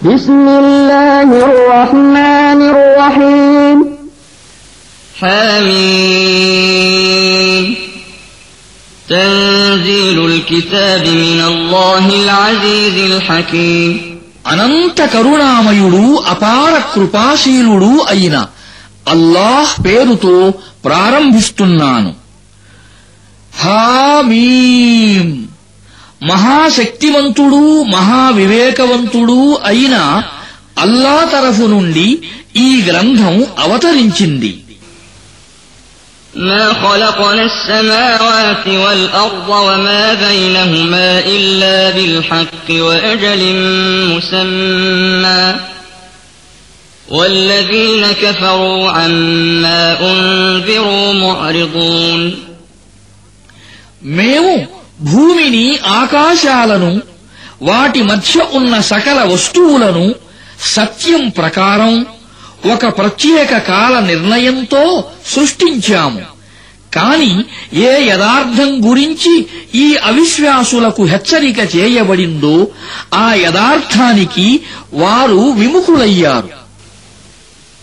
بسم الله الرحمن الرحيم حميم تنزيل الكتاب من الله العزيز الحكيم అనంత కరుణామయుడు అపార కృపాశీలుడు అయిన అల్లాహ్ పేరుతో ప్రారంభిస్తున్నాను హామీం మహాశక్తివంతుడు మహావివేకవంతుడు అయిన అల్లా తరఫు నుండి ఈ గ్రంథం అవతరించింది ما خلقنا السماوات والأرض وما بينهما إلا بالحق وأجل مسمى والذين كفروا عما أنذروا معرضون మేము భూమిని ఆకాశాలను వాటి మధ్య ఉన్న సకల వస్తువులను సత్యం ప్రకారం ఒక ప్రత్యేక కాల నిర్ణయంతో సృష్టించాము. కాని ఏ యథార్థం గురించి ఈ అవిశ్వాసులకు హెచ్చరిక చేయబడిందో ఆ యథార్థానికి వారు విముఖులయ్యారు.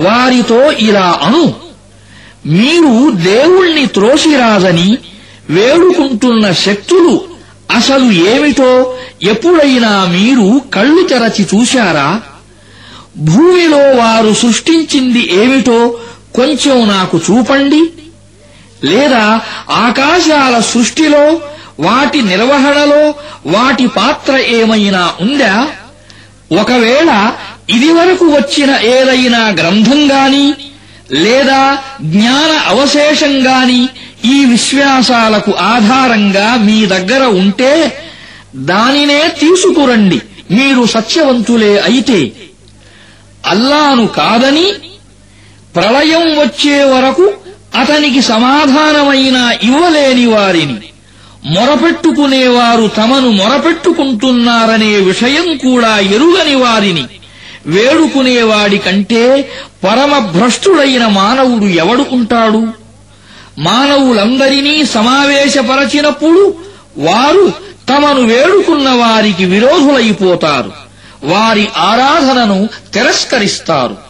వారితో ఇలా అను. మీరు దేవుణ్ణి త్రోసిరాదని వేడుకుంటున్న శక్తులు అసలు ఏమిటో ఎప్పుడైనా మీరు కళ్ళు తెరచి చూశారా? భూమిలో వారు సృష్టించింది ఏమిటో కొంచెం నాకు చూపండి. లేదా ఆకాశాల సృష్టిలో వాటి నిర్వహణలో వాటి పాత్ర ఏమైనా ఉందా? ఒకవేళ ఇదివరకు వచ్చిన ఏదైనా గ్రంథం గాని లేదా జ్ఞాన అవశేషం గాని ఈ విశ్వాసాలకు ఆధారంగా మీ దగ్గర ఉంటే దానినే తీసుకురండి. మీరు సత్యవంతులే అయితే అల్లాను కాదని ప్రళయం వచ్చే వరకు అతనికి సమాధానమైన ఇవ్వలేని వారిని మొరపెట్టుకునేవారు తమను మొరపెట్టుకుంటున్నారనే విషయం కూడా ఎరుగని వారిని. వేడుకునేవాడి కంటే పరమభ్రష్టుడైన మానవుడు ఎవడు ఉంటాడు? మానవులందరినీ సమావేశపరచినప్పుడు వారు తమను వేడుకున్న వారికి విరోధులైపోతారు. వారి ఆరాధనను తిరస్కరిస్తారు.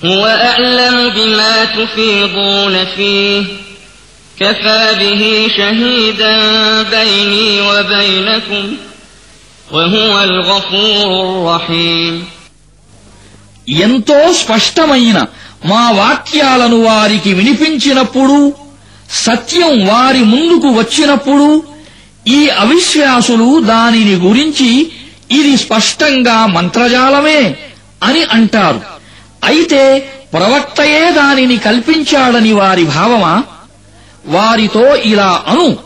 هو أعلم بما تفيضون فيه كفى به شهيدا بيني وبينكم وهو الغفور الرحيم ఎంతో స్పష్టమైన మా వాక్యాలను వారికి వినిపించినప్పుడు సత్యం వారి ముందుకు వచ్చినప్పుడు ఈ అవిశ్వాసులు దానిని గురించి ఇది స్పష్టంగా మంత్రజాలమే అని అంటారు అయితే ప్రవక్తయే దానిని కల్పించాడని వారి భావమా? వారితో ఇలా అను.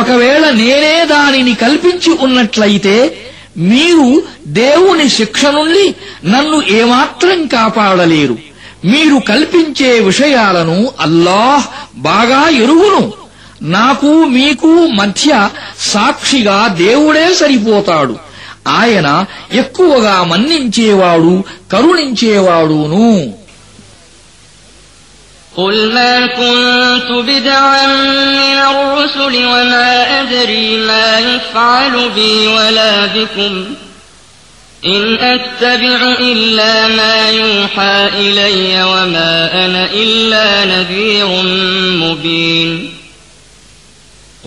ఒకవేళ నేనే దానిని కల్పించి ఉన్నట్లయితే మీరు దేవుని శిక్ష నుండి నన్ను ఏమాత్రం కాపాడలేరు. మీరు కల్పించే విషయాలను అల్లాహ్ బాగా ఎరుగును. నాకు మీకు మధ్య సాక్షిగా దేవుడే సరిపోతాడు. ఆయన ఎక్కువగా మన్నించేవాడు కరుణించేవాడును قل ما كنت بدعا من الرسل وما أدري ما يفعل بي ولا بكم إن أتبع إلا ما يوحى إلي وما أنا إلا نذير مبين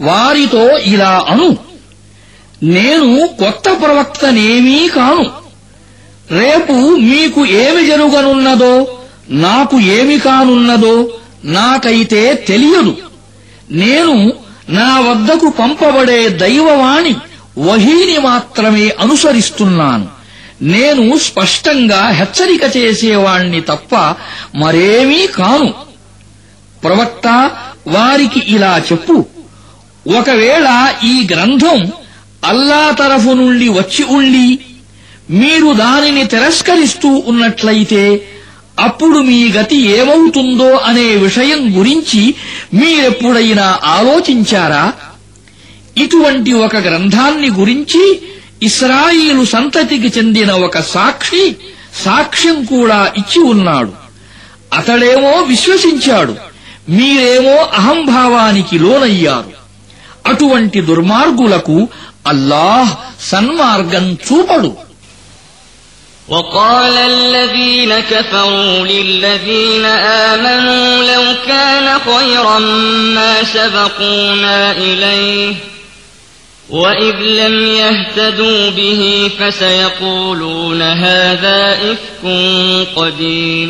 వారితో ఇలా అను. నేను కొత్త ప్రవక్తనేమీ కాను. రేపు మీకు ఏమి జరుగనున్నదో నాకు ఏమి కానున్నదో నాకైతే తెలియదు. నేను నా వద్దకు పంపబడే దైవవాణి వహీని మాత్రమే అనుసరిస్తున్నాను. నేను స్పష్టంగా హెచ్చరిక చేసేవాణ్ణి తప్ప మరేమీ కాను. ప్రవక్త వారికి ఇలా చెప్పు. ఒకవేళ ఈ గ్రంథం అల్లా తరఫు నుండి వచ్చి ఉండి మీరు దానిని తిరస్కరిస్తూ ఉన్నట్లయితే అప్పుడు మీ గతి ఏమవుతుందో అనే విషయం గురించి మీరెప్పుడైనా ఆలోచించారా? ఇటువంటి ఒక గ్రంథాన్ని గురించి ఇస్రాయిలు సంతతికి చెందిన ఒక సాక్షి సాక్ష్యం కూడా ఇచ్చి ఉన్నాడు. అతడేమో విశ్వసించాడు. మీరేమో అహంభావానికి లోనయ్యారు. అటువంటి దుర్మార్గులకు అల్లాహ్ సన్మార్గం చూపడు وقال الذين كفروا للذين آمنوا لو كان خيرا ما سبقونا إليه وإذ لم يهتدوا به فسيقولون هذا إفك قديم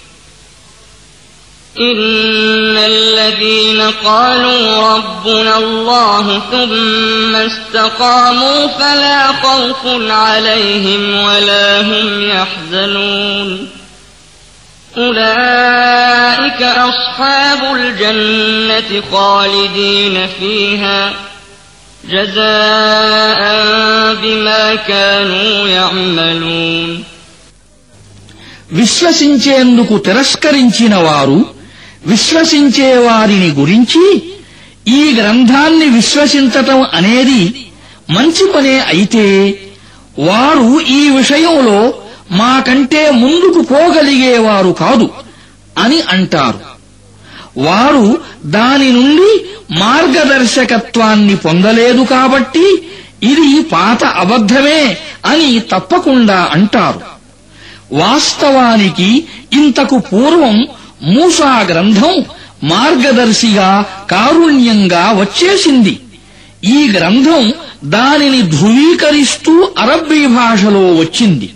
إن الذين قالوا ربنا الله ثم استقاموا فلا خوف عليهم ولا هم يحزنون أولئك أصحاب الجنة خالدين فيها جزاء بما كانوا يعملون విశ్వసించేందుకు తిరస్కరించిన వారు విశ్వసించే వారిని గురించి ఈ గ్రంథాన్ని విశ్వసించటం అనేది మంచి పనే అయితే వారు ఈ విషయంలో మాకంటే ముందుకు పోగలిగేవారు కాదు అని అంటారు. వారు దాని నుండి మార్గదర్శకత్వాన్ని పొందలేదు కాబట్టి ఇది పాత అబద్ధమే అని తప్పకుండా అంటారు. వాస్తవానికి ఇంతకు పూర్వం మూసా గ్రంథం మార్గదర్శిగా కారుణ్యంగా వచ్చేసింది. ఈ గ్రంథం దానిని ధృవీకరిస్తూ అరబ్బీ భాషలో వచ్చింది.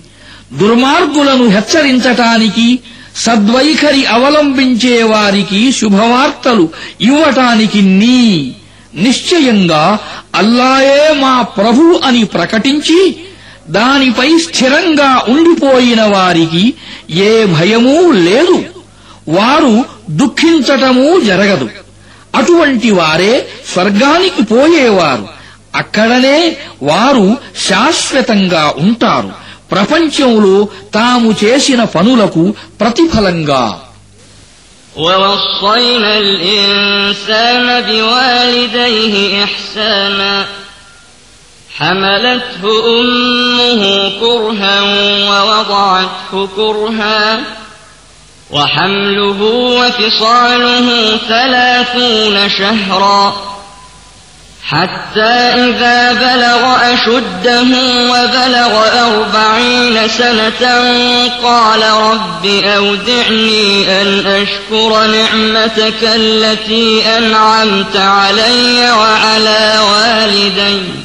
దుర్మార్గులను హెచ్చరించటానికి సద్వైఖరి అవలంబించే వారికి శుభవార్తలు ఇవ్వటానికి నీ నిశ్చయంగా అల్లాయే మా ప్రభు అని ప్రకటించి దానిపై స్థిరంగా ఉండిపోయిన వారికి ఏ భయమూ లేదు. వారు దుఃఖించటమూ జరగదు అటువంటి వారే స్వర్గానికి పోయేవారు అక్కడనే వారు శాశ్వతంగా ఉంటారు ప్రపంచంలో తాము చేసిన పనులకు ప్రతిఫలంగా ووصينا الإنسان بوالديه إحسانا حملته أمه كرها ووضعته كرها وحمله وفصاله ثلاثون شهرا حتى إذا بلغ أشده وبلغ أربعين سنة قال رب أودعني أن أشكر نعمتك التي أنعمت علي وعلى والدي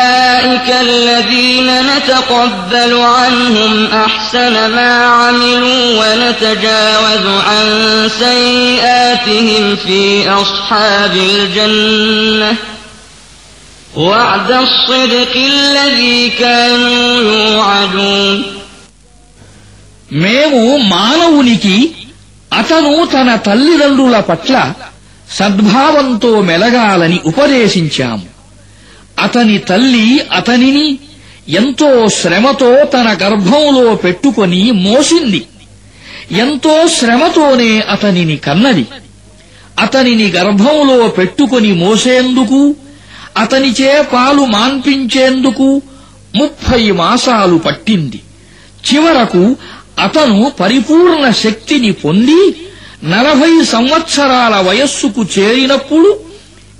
الذين نتقبل عنهم أحسن ما عملوا ونتجاوز عن سيئاتهم في أصحاب الجنة وعد الصدق الذي كانوا يوعدون మేము మానవునికి అతను తన తల్లిదండ్రుల పట్ల సద్భావంతో మెలగాలని ఉపదేశించాము అతని తల్లి అతనిని ఎంతో శ్రమతో తన గర్భంలో పెట్టుకొని మోసింది. ఎంతో శ్రమతోనే అతనిని కన్నది. అతనిని గర్భంలో పెట్టుకొని మోసేందుకు అతనిచే పాలు మాన్పించేందుకు ముప్పై మాసాలు పట్టింది. చివరకు అతను పరిపూర్ణ శక్తిని పొంది నలభై సంవత్సరాల వయస్సుకు చేరినప్పుడు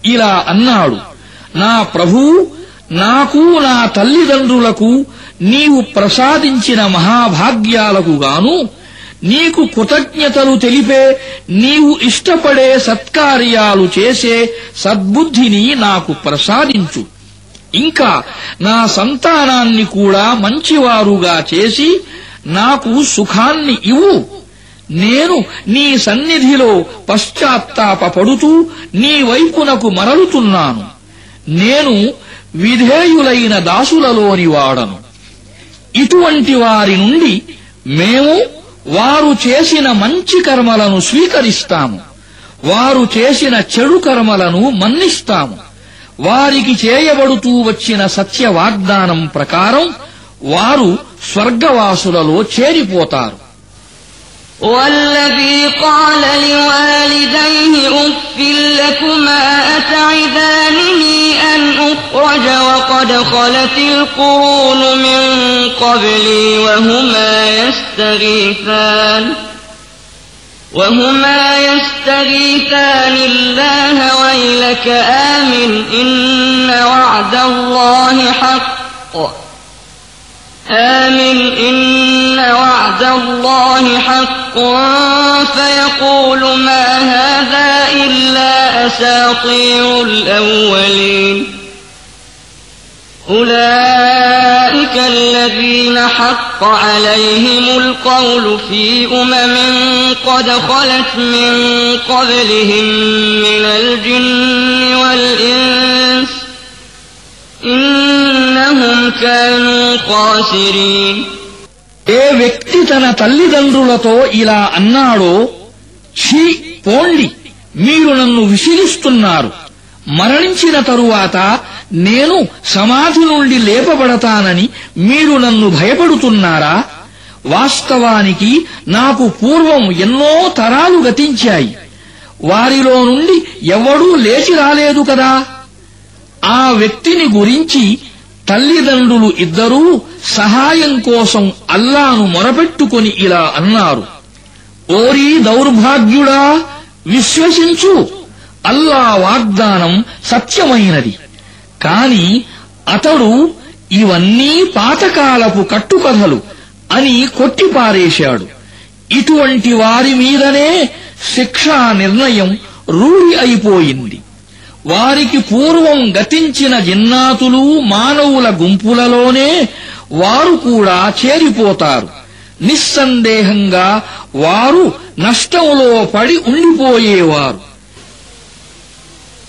ఇలా అన్నాడు. నా ప్రభూ నాకు నా తల్లిదండ్రులకు నీవు ప్రసాదించిన మహాభాగ్యాలకు గాను నీకు కృతజ్ఞతలు తెలిపే నీవు ఇష్టపడే సత్కార్యాలు చేసే సద్బుద్ధిని నాకు ప్రసాదించు. ఇంకా నా సంతానాన్ని కూడా మంచివారుగా చేసి నాకు సుఖాన్ని ఇవ్వు. నేను నీ సన్నిధిలో పశ్చాత్తాపపడుతూ నీ వైపునకు మరలుతున్నాను. నేను విధేయులైన దాసులలోని వాడను ఇటువంటి వారి నుండి మేము వారు చేసిన మంచి కర్మలను స్వీకరిస్తాము వారు చేసిన చెడు కర్మలను మన్నిస్తాము వారికి చేయబడుతూ వచ్చిన సత్య వాగ్దానం ప్రకారం వారు స్వర్గవాసులలో చేరిపోతారు والذي قال لوالديه أف لكما أتعدانني أخرج وقد خلت القرون من قبلي وهما يستغيثان وهما يستغيثان الله ويلك آمن إن وعد الله حق آمن إن وعد الله حق فيقول ما هذا إلا أساطير الأولين أولئك الذين حق عليهم القول في أمم قد خلت من قبلهم من الجن والإنس إنهم كانوا خاسرين ఏ వ్యక్తి తన తల్లిదండ్రులతో ఇలా అన్నాడో ఛీ పోండి మీరు నన్ను విసిగిస్తున్నారు మరణించిన తరువాత నేను సమాధి నుండి లేపబడతానని మీరు నన్ను భయపడుతున్నారా? వాస్తవానికి నాకు పూర్వం ఎన్నో తరాలు గతించాయి. వారిలో నుండి ఎవడూ లేచి రాలేదు కదా. ఆ వ్యక్తిని గురించి తల్లిదండ్రులు ఇద్దరూ సహాయం కోసం అల్లాను మొరపెట్టుకొని ఇలా అన్నారు. ఓరీ దౌర్భాగ్యుడా విశ్వసించు. అల్లా వాగ్దానం సత్యమైనది. కాని అతడు ఇవన్నీ పాతకాలపు కట్టుకథలు అని కొట్టిపారేశాడు. ఇటువంటి వారి మీదనే శిక్షా నిర్ణయం రూఢి అయిపోయింది. వారికి పూర్వం గతించిన జిన్నాతులు మానవుల గుంపులలోనే వారు కూడా చేరిపోతారు. నిస్సందేహంగా వారు నష్టంలో పడి ఉండిపోయేవారు.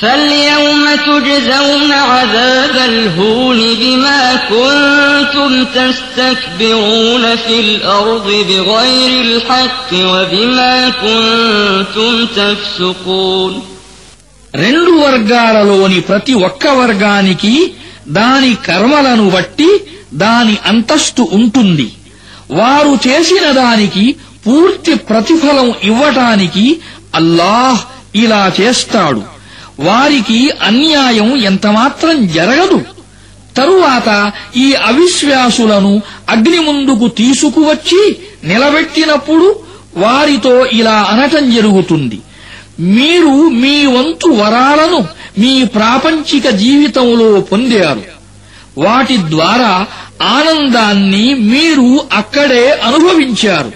فاليوم تجزون عذاب الهون بما كنتم تستكبرون في الأرض بغير الحق وبما كنتم تفسقون రెండు వర్గాలలోని ప్రతి ఒక్క వర్గానికి దాని కర్మలను బట్టి దాని అంతస్తు ఉంటుంది వారు చేసిన దానికి పూర్తి ప్రతిఫలం ఇవ్వటానికి అల్లాహ్ ఇలా చేస్తాడు వారికి అన్యాయం ఎంతమాత్రం జరగదు. తరువాత ఈ అవిశ్వాసులను అగ్ని ముందుకు తీసుకువచ్చి నిలబెట్టినప్పుడు వారితో ఇలా అనటం జరుగుతుంది. మీరు మీ వంతు వరాలను మీ ప్రాపంచిక జీవితంలో పొందారు. వాటి ద్వారా ఆనందాన్ని మీరు అక్కడే అనుభవించారు.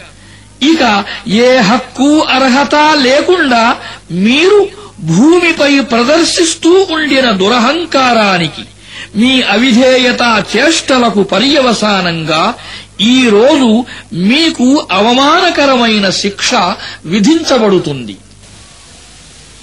ఇక ఏ హక్కు అర్హత లేకుండా మీరు భూమిపై ప్రదర్శిస్తూ ఉండిన దురహంకారానికి మీ అవిధేయత చేష్టలకు పర్యవసానంగా ఈ రోజు మీకు అవమానకరమైన శిక్ష విధించబడుతుంది.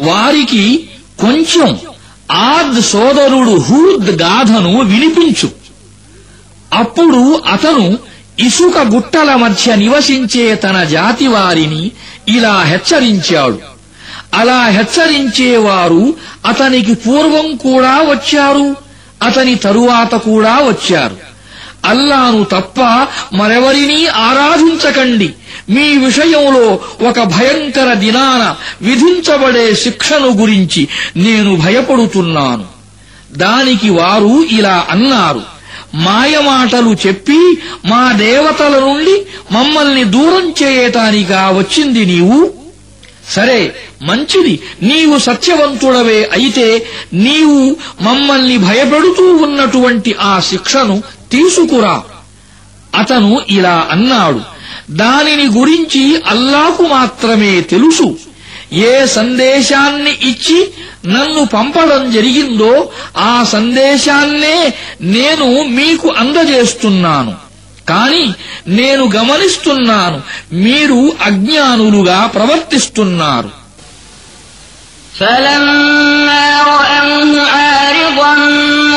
వారికి కొంచెం ఆద్ సోదరుడు హూద్ గాథను వినిపించు. అప్పుడు అతను ఇసుక గుట్టల మధ్య నివసించే తన జాతి వారిని ఇలా హెచ్చరించాడు. అలా హెచ్చరించేవారు అతనికి పూర్వం కూడా వచ్చారు అతని తరువాత కూడా వచ్చారు. అల్లాను తప్ప మరెవరినీ ఆరాధించకండి. మీ విషయంలో ఒక భయంకర దినాన విధించబడే శిక్షను గురించి నేను భయపడుతున్నాను. దానికి వారు ఇలా అన్నారు. మాయమాటలు చెప్పి మా దేవతల నుండి మమ్మల్ని దూరం చేయటానిగా వచ్చింది నీవు? సరే మంచిది. నీవు సత్యవంతుడవే అయితే నీవు మమ్మల్ని భయపెడుతూ ఉన్నటువంటి ఆ శిక్షను తీసుకురా. అతను ఇలా అన్నాడు. దానిని గురించి అల్లాకు మాత్రమే తెలుసు ఏ సందేశాన్ని ఇచ్చి నన్ను పంపడం జరిగిందో ఆ సందేశాన్నే నేను మీకు అందజేస్తున్నాను కాని నేను గమనిస్తున్నాను మీరు అజ్ఞానులుగా ప్రవర్తిస్తున్నారు فلما رأوه عارضا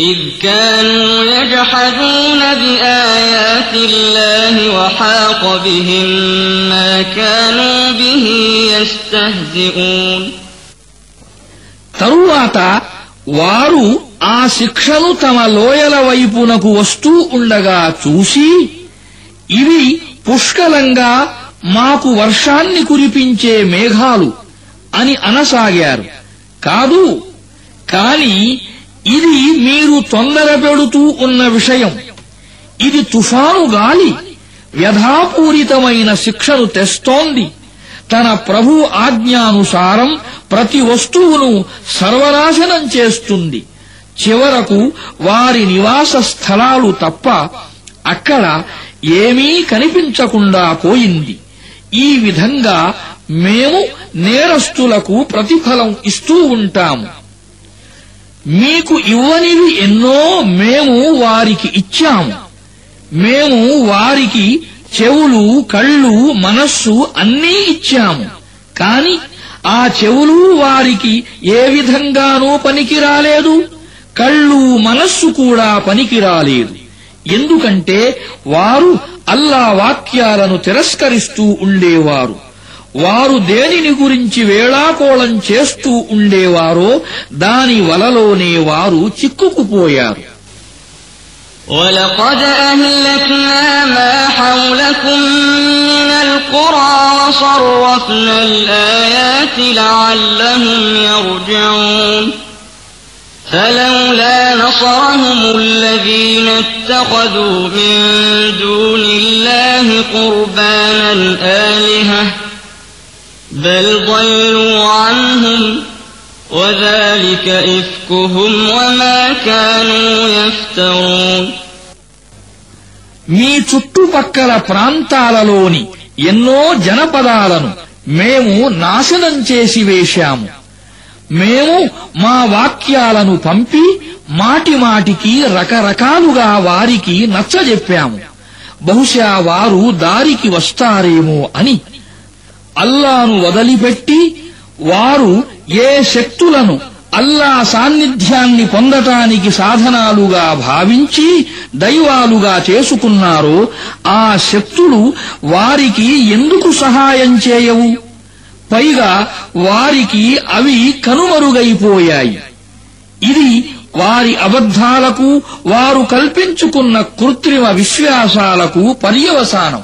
إذ كانوا يجحدون بآيات الله وحاق بهم ما كانوا به يستهزئون తరువాత వారు ఆ శిక్షను తమ లోయల వైపునకు వస్తూ ఉండగా చూసి ఇవి పుష్కలంగా మాకు వర్షాన్ని కురిపించే మేఘాలు అని అనసాగారు కాదు కాని ఇది మీరు తొందర పెడుతూ ఉన్న విషయం. ఇది తుఫాను గాలి. వ్యధాపూరితమైన శిక్షను తెస్తోంది. తన ప్రభు ఆజ్ఞానుసారం ప్రతి వస్తువును సర్వనాశనం చేస్తుంది. చివరకు వారి నివాస స్థలాలు తప్ప అక్కడ ఏమీ కనిపించకుండా పోయింది. ఈ విధంగా మేము నేరస్తులకు ప్రతిఫలం ఇస్తూ ఉంటాము. మీకు ఇవ్వనివి ఎన్నో మేము వారికి ఇచ్చాము. మేము వారికి చెవులు కళ్ళు మనస్సు అన్నీ ఇచ్చాము. కాని ఆ చెవులు వారికి ఏ విధంగానూ పనికిరాలేదు. కళ్ళు మనస్సు కూడా పనికిరాలేదు. ఎందుకంటే వారు అల్లా వాక్యాలను తిరస్కరిస్తూ ఉండేవారు. వారు దేనిని గురించి వేళాకోళం చేస్తూ ఉండేవారో దాని వలలోనే వారు చిక్కుకుపోయారు ولقد أهلكنا ما حولكم من القرى وصرفنا الآيات لعلهم يرجعون فلولا نصرهم الذين اتخذوا من دون الله قربانا آلهة بل ضلوا عنهم وذلك إفكهم وما كانوا يفترون మీ చుట్టుపక్కల ప్రాంతాలలోని ఎన్నో జనపదాలను మేము నాశనం చేసి వేశాము మేము మా వాక్యాలను పంపి మాటి మాటికి రకరకాలుగా వారికి నచ్చజెప్పాము బహుశా వారు దారికి వస్తారేమో అని అల్లాను వదిలిపెట్టి వారు ఏ శక్తులను అల్లా సాన్నిధ్యాన్ని పొందటానికి సాధనాలుగా భావించి దైవాలుగా చేసుకున్నారో ఆ శక్తులు వారికి ఎందుకు సహాయం చేయవు? పైగా వారికి అవి కనుమరుగైపోయాయి. ఇది వారి అబద్ధాలకు వారు కల్పించుకున్న కృత్రిమ విశ్వాసాలకు పర్యవసానం.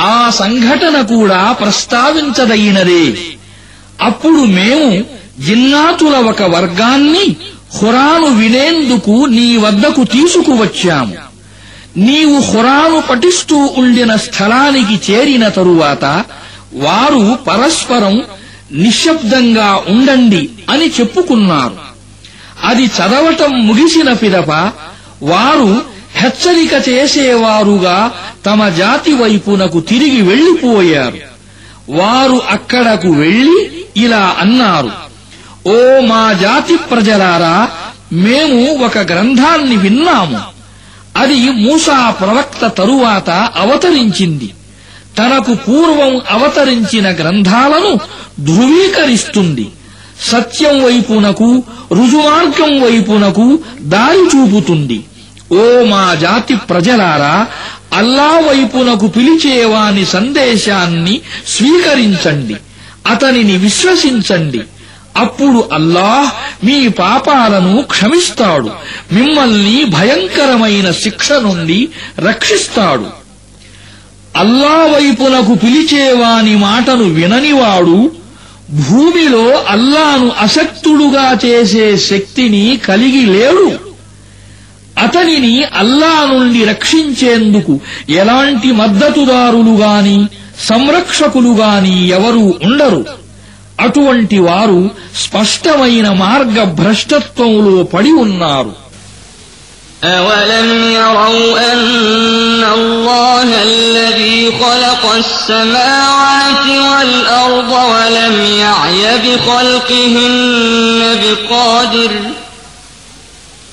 ఆ సంఘటన కూడా ప్రస్తావించదగినదే. అప్పుడు మేము జిన్నాతుల ఒక వర్గాన్ని హురాను వినేందుకు నీ వద్దకు తీసుకువచ్చాము నీవు హురాను పఠిస్తూ ఉండిన స్థలానికి చేరిన తరువాత వారు పరస్పరం నిశ్శబ్దంగా ఉండండి అని చెప్పుకున్నారు. అది చదవటం ముగిసిన పిదప వారు హెచ్చరిక చేసేవారుగా తమ జాతి వైపునకు తిరిగి వెళ్ళిపోయారు వారు అక్కడకు వెళ్ళి ఇలా అన్నారు ఓ మా జాతి ప్రజలారా మేము ఒక గ్రంథాన్ని విన్నాము. అది మూసా ప్రవక్త తరువాత అవతరించింది. తనకు పూర్వం అవతరించిన గ్రంథాలను ధృవీకరిస్తుంది. సత్యం వైపునకు రుజుమార్గం వైపునకు దారి చూపుతుంది. ఓ మా జాతి ప్రజలారా అల్లా వైపునకు పిలిచేవాని సందేశాన్ని స్వీకరించండి అతనిని విశ్వసించండి. అప్పుడు అల్లాహ్ మీ పాపాలను క్షమిస్తాడు మిమ్మల్ని భయంకరమైన శిక్ష నుండి రక్షిస్తాడు. అల్లా వైపునకు పిలిచేవాని మాటను విననివాడు భూమిలో అల్లాను అశక్తుడుగా చేసే శక్తిని కలిగి లేడు. అతనిని అల్లా నుండి రక్షించేందుకు ఎలాంటి మద్దతుదారులు గాని సంరక్షకులు గాని ఎవరూ ఉండరు అటువంటి వారు స్పష్టమైన మార్గ భ్రష్టత్వంలో పడి ఉన్నారు أولم يروا أن الله الذي خلق السماوات والأرض ولم يعي بخلقهن بقادر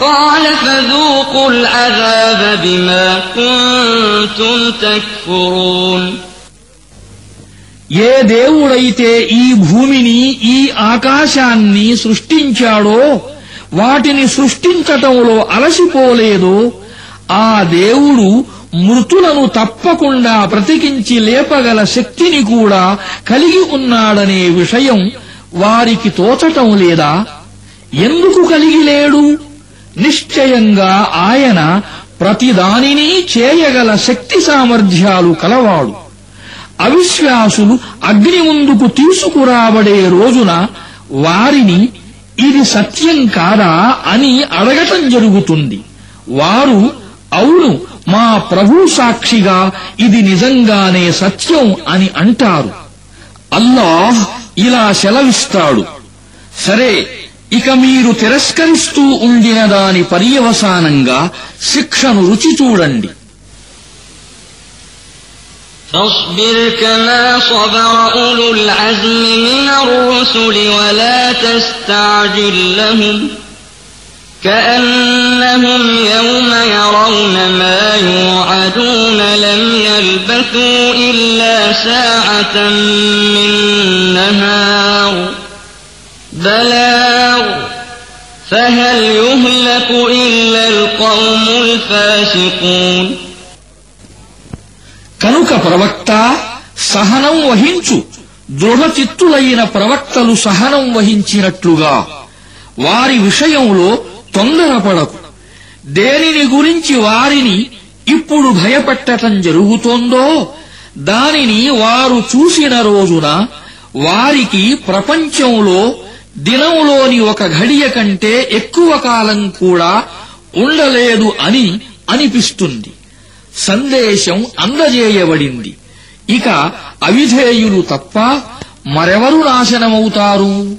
قال فذوقوا العذاب بما كنتم تكفرون ఏ దేవుడైతే ఈ భూమిని ఈ ఆకాశాన్ని సృష్టించాడో వాటిని సృష్టించటంలో అలసిపోలేదో ఆ దేవుడు మృతులను తప్పకుండా బ్రతికించి లేపగల శక్తిని కూడా కలిగి ఉన్నాడనే విషయం వారికి తోచటం లేదా ఎందుకు కలిగి లేడు నిశ్చయంగా ఆయన ప్రతిదానిని చేయగల శక్తి సామర్థ్యాలు కలవాడు. అవిశ్వాసులు అగ్ని ముందుకు తీసుకురాబడే రోజున వారిని ఇది సత్యం కాదా అని అడగటం జరుగుతుంది. వారు అవును మా ప్రభు సాక్షిగా ఇది నిజంగానే సత్యం అని అంటారు. అల్లాహ్ ఇలా సెలవిస్తాడు. సరే ఇక మీరు తిరస్కరిస్తూ ఉండిన దాని పర్యవసానంగా శిక్షను రుచి చూడండి فاصبر كما صبر أولو العزم من الرسل ولا تستعجل لهم كأنهم يوم يرون ما يوعدون لم يلبثوا إلا ساعة من نهار بلاغ فهل يهلك إلا القوم الفاسقون కనుక ప్రవక్త సహనం వహించు దృఢచిత్తులైన ప్రవక్తలు సహనం వహించినట్లుగా వారి విషయంలో తొందరపడకు దేనిని గురించి వారిని ఇప్పుడు భయపెట్టటం జరుగుతోందో దానిని వారు చూసిన రోజున వారికి ప్రపంచంలో దినంలోని ఒక ఘడియ కంటే ఎక్కువ కాలం కూడా ఉండలేదు అని అనిపిస్తుంది. సందేశం అందజేయబడింది. ఇక అవిధేయులు తప్ప మరెవరు నాశనమవుతారు?